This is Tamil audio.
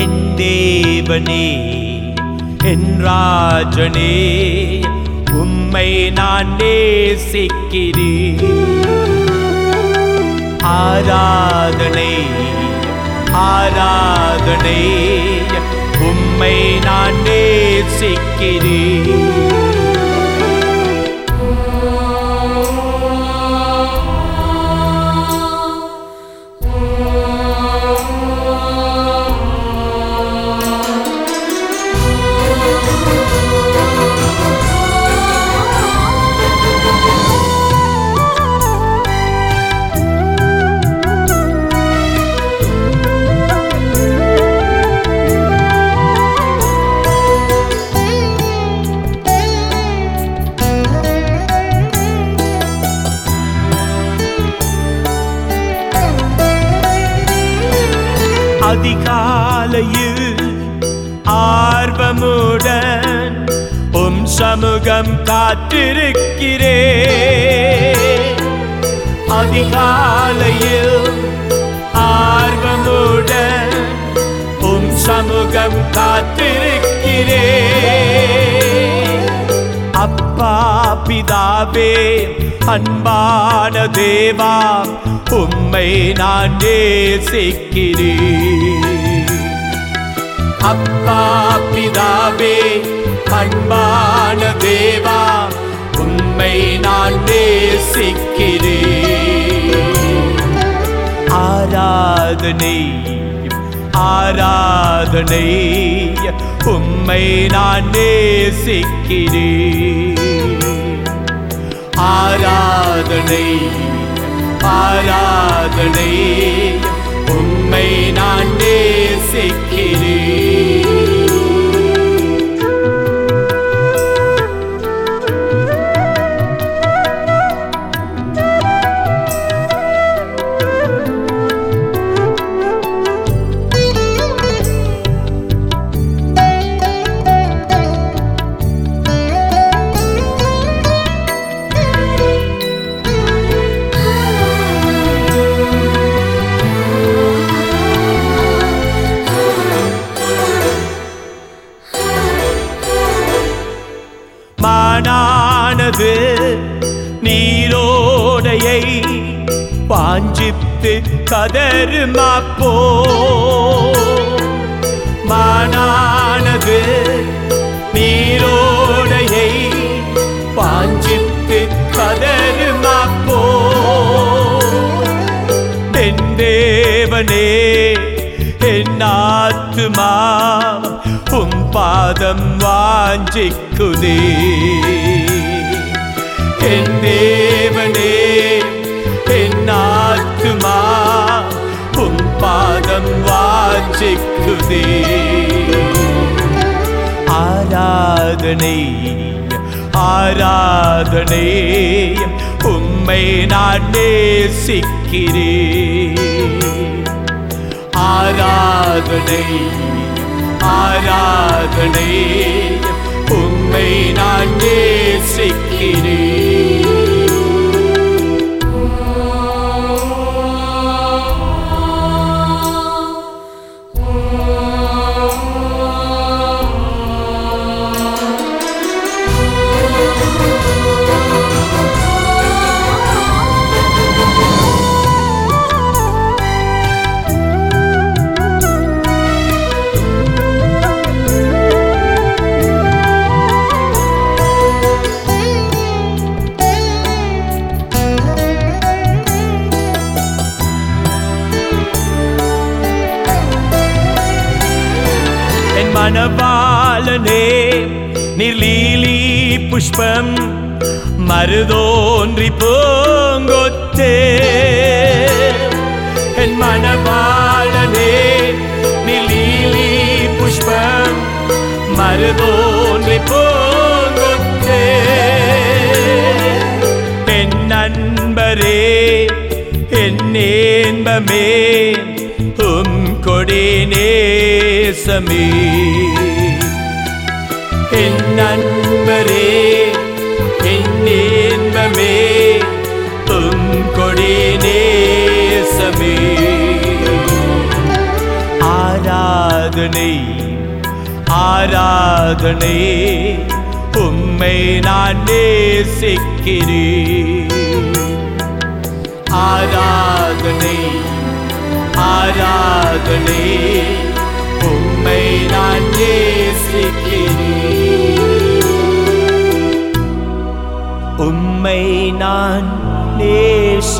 என் தேவனே என் ராஜனே உம்மை நான் நேசிக்கிறேன். ஆராதனை ஆராதனை உம்மை நான் நேசிக்கிறேன். அதிகாலையில் ஆர்வமுடன் உம் சமூகம் காத்திருக்கிறே அதிகாலையில் ஆர்வமுடன் உம் சமூகம் காத்திருக்கிறே அப்பா பிதாவே அன்பான தேவா உம்மை நான் நேசிக்கிறேன். அப்பா பிதாவே அன்பான தேவா உம்மை நான் நேசிக்கிறேன். ஆராதனை ஆராதனை உம்மை நான் நேசிக்கிறேன். ஆராதனை ஆராதனை உம்மை நான் நேசிக்கிறேன். மானானது நீரோடையை வாஞ்சித்து கதருமாப்போ மானானது நீரோடையை வாஞ்சித்து கதருமாப்போ என் தேவனே என் ஆத்துமா உம் பாதம் வாஞ்சிக்குதே. என் தேவனே என் ஆத்துமா உன் பாதம் வாஞ்சிக்குதே ஆராதனை ஆராதனை உம்மை நான் நேசிக்கிறேன். ஆராதனை ஆராதனை உம்மை நான் நேசிக்கிறேன். என் நிர்லீலி புஷ்பம் மருதோன்றி பூங்கொத்தே. என் மனபாலனே நிர்லீலி புஷ்பம் மருதோன்றி பூங்கொத்தே. என் நண்பரே என் நேன்பமே உம் கொடினே நேசமே என் நண்பரே என் நேன்பமே உம் கொடி நேசமே. ஆராதனை ஆராதனை உம்மை நான் நேசிக்கிறேன். ஆராதனை ஆராதனை உம்மை நான் நேசிக்கிறேன். உம்மை நான் நேசிக்கிறேன்